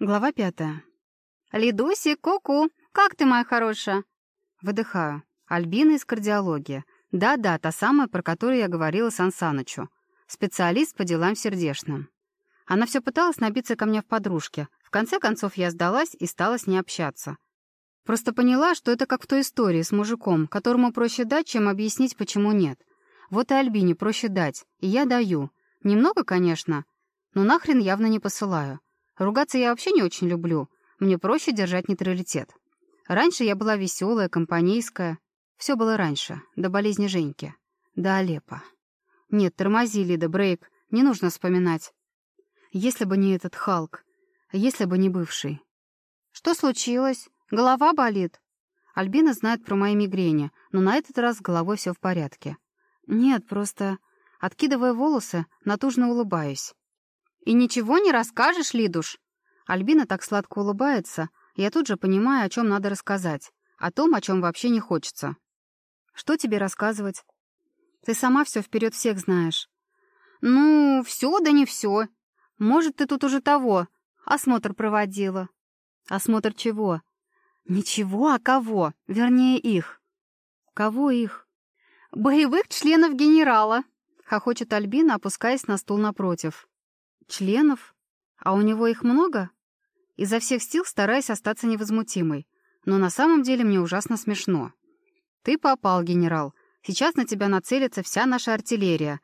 Глава пятая. «Лидуси, ку-ку! Как ты, моя хорошая?» Выдыхаю. Альбина из кардиологии. Да-да, та самая, про которую я говорила Сан Санычу. Специалист по делам сердечным. Она все пыталась набиться ко мне в подружке. В конце концов, я сдалась и стала с ней общаться. Просто поняла, что это как в той истории с мужиком, которому проще дать, чем объяснить, почему нет. Вот и Альбине проще дать, и я даю. Немного, конечно, но нахрен явно не посылаю. Ругаться я вообще не очень люблю. Мне проще держать нейтралитет. Раньше я была веселая, компанейская. Все было раньше, до болезни Женьки. До Алеппо. Нет, тормози, Лида, брейк. Не нужно вспоминать. Если бы не этот Халк. Если бы не бывший. Что случилось? Голова болит? Альбина знает про мои мигрени, но на этот раз головой все в порядке. Нет, просто... Откидывая волосы, натужно улыбаюсь. «И ничего не расскажешь, Лидуш?» Альбина так сладко улыбается, я тут же понимаю, о чем надо рассказать. О том, о чем вообще не хочется. «Что тебе рассказывать?» «Ты сама все вперед всех знаешь». «Ну, все да не все. Может, ты тут уже того, осмотр проводила». «Осмотр чего?» «Ничего, а кого? Вернее, их». «Кого их?» «Боевых членов генерала», — хохочет Альбина, опускаясь на стул напротив. Членов? А у него их много? Изо всех сил стараюсь остаться невозмутимой. Но на самом деле мне ужасно смешно. Ты попал, генерал. Сейчас на тебя нацелится вся наша артиллерия.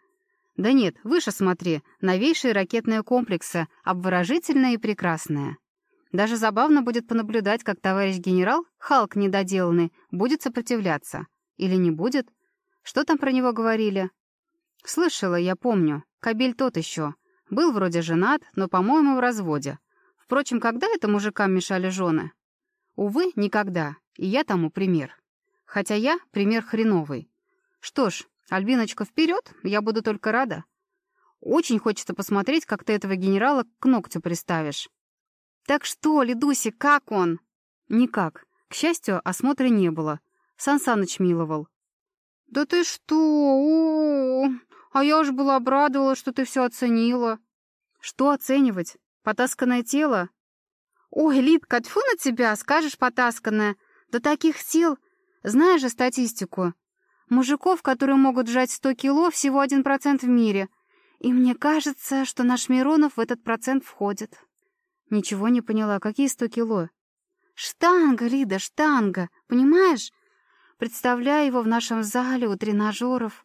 Да нет, выше смотри. Новейшие ракетные комплексы, обворожительные и прекрасные. Даже забавно будет понаблюдать, как товарищ генерал, Халк недоделанный, будет сопротивляться. Или не будет? Что там про него говорили? Слышала, я помню. Кабель тот еще. Был вроде женат, но, по-моему, в разводе. Впрочем, когда это мужикам мешали жены? Увы, никогда. И я тому пример. Хотя я пример хреновый. Что ж, Альбиночка, вперед, я буду только рада. Очень хочется посмотреть, как ты этого генерала к ногтю приставишь. Так что, Лидуси, как он? Никак. К счастью, осмотра не было. Сан Саныч миловал. Да ты что? -о, -о, -о. А я уж была обрадовала, что ты все оценила. Что оценивать? Потасканное тело? Ой, Литка, тьфу на тебя, скажешь потасканное. До таких сил. Знаешь же статистику. Мужиков, которые могут сжать сто кило, всего один процент в мире. И мне кажется, что наш Миронов в этот процент входит. Ничего не поняла. Какие сто кило? Штанга, Лида, штанга. Понимаешь? Представляю его в нашем зале у тренажеров.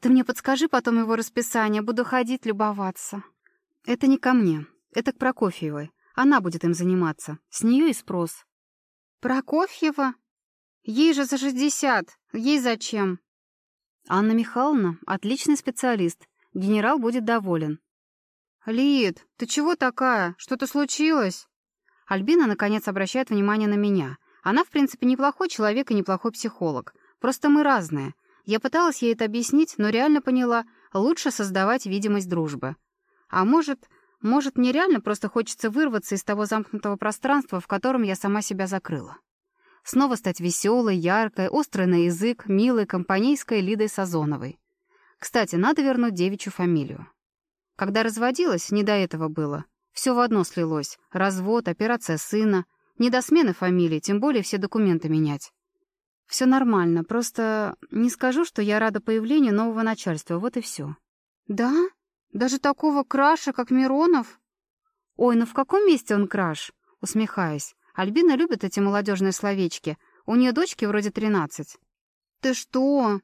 Ты мне подскажи потом его расписание, буду ходить любоваться». «Это не ко мне. Это к Прокофьевой. Она будет им заниматься. С нее и спрос». «Прокофьева? Ей же за шестьдесят. Ей зачем?» «Анна Михайловна — отличный специалист. Генерал будет доволен». «Лид, ты чего такая? Что-то случилось?» Альбина, наконец, обращает внимание на меня. Она, в принципе, неплохой человек и неплохой психолог. Просто мы разные. Я пыталась ей это объяснить, но реально поняла, лучше создавать видимость дружбы. А может, может, мне реально просто хочется вырваться из того замкнутого пространства, в котором я сама себя закрыла. Снова стать веселой, яркой, острой на язык, милой, компанейской Лидой Сазоновой. Кстати, надо вернуть девичью фамилию. Когда разводилась, не до этого было. Все в одно слилось. Развод, операция сына. Не до смены фамилии, тем более все документы менять. Все нормально, просто не скажу, что я рада появлению нового начальства, вот и все. Да? Даже такого краша, как Миронов? Ой, ну в каком месте он краш? Усмехаясь. Альбина любит эти молодежные словечки. У нее дочки вроде тринадцать. Ты что?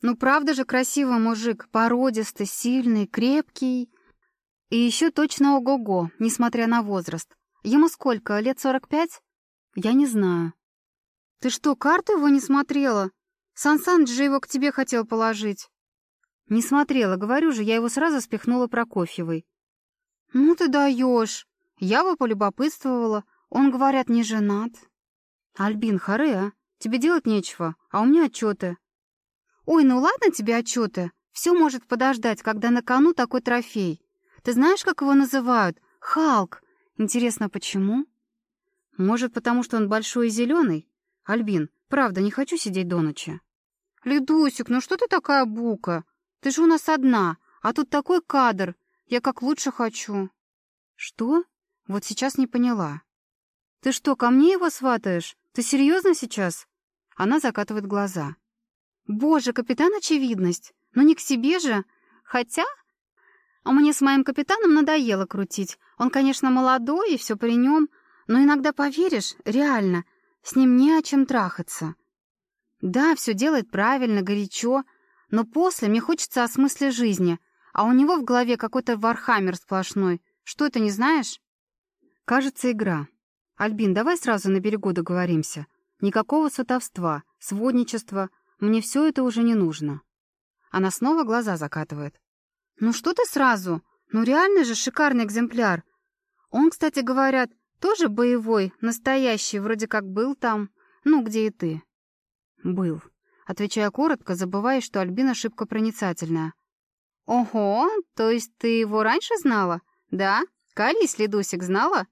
Ну правда же красивый мужик, породистый, сильный, крепкий. И еще точно ого-го, несмотря на возраст. Ему сколько, лет сорок пять? Я не знаю. «Ты что, карту его не смотрела? Сан Саныч же его к тебе хотел положить». «Не смотрела, говорю же, я его сразу спихнула Прокофьевой». «Ну ты даешь. Я бы полюбопытствовала. Он, говорят, не женат». «Альбин, харе, а? Тебе делать нечего, а у меня отчеты». «Ой, ну ладно тебе отчеты. Все может подождать, когда на кону такой трофей. Ты знаешь, как его называют? Халк. Интересно, почему?» «Может, потому что он большой и зеленый? «Альбин, правда, не хочу сидеть до ночи». «Лидусик, ну что ты такая бука? Ты же у нас одна, а тут такой кадр. Я как лучше хочу». «Что? Вот сейчас не поняла. «Ты что, ко мне его сватаешь? Ты серьезно сейчас?» Она закатывает глаза. «Боже, капитан очевидность! Но не к себе же! Хотя...» А мне с моим капитаном надоело крутить. Он, конечно, молодой и все при нем, но иногда, поверишь, реально, с ним не о чем трахаться. Да, все делает правильно, горячо, но после мне хочется о смысле жизни, а у него в голове какой-то вархаммер сплошной. Что это, не знаешь? Кажется, игра. Альбин, давай сразу на берегу договоримся. Никакого сватовства, сводничества. Мне все это уже не нужно. Она снова глаза закатывает. «Ну что ты сразу? Ну реально же шикарный экземпляр. Он, кстати, говорят, тоже боевой, настоящий, вроде как был там. Ну, где и ты?» «Был», — отвечая коротко, забывая, что Альбина шибко проницательная. «Ого, то есть ты его раньше знала? Да? Калий следусик знала?»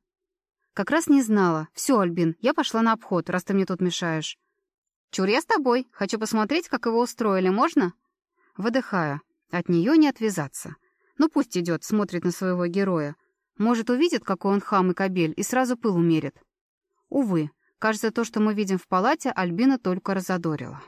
«Как раз не знала. Все, Альбин, я пошла на обход, раз ты мне тут мешаешь». «Чур, я с тобой. Хочу посмотреть, как его устроили. Можно?» Выдыхая. От нее не отвязаться. Ну пусть идет, смотрит на своего героя. Может, увидит, какой он хам и кобель, и сразу пыл умерит. Увы, кажется, то, что мы видим в палате, Альбина только разодорила.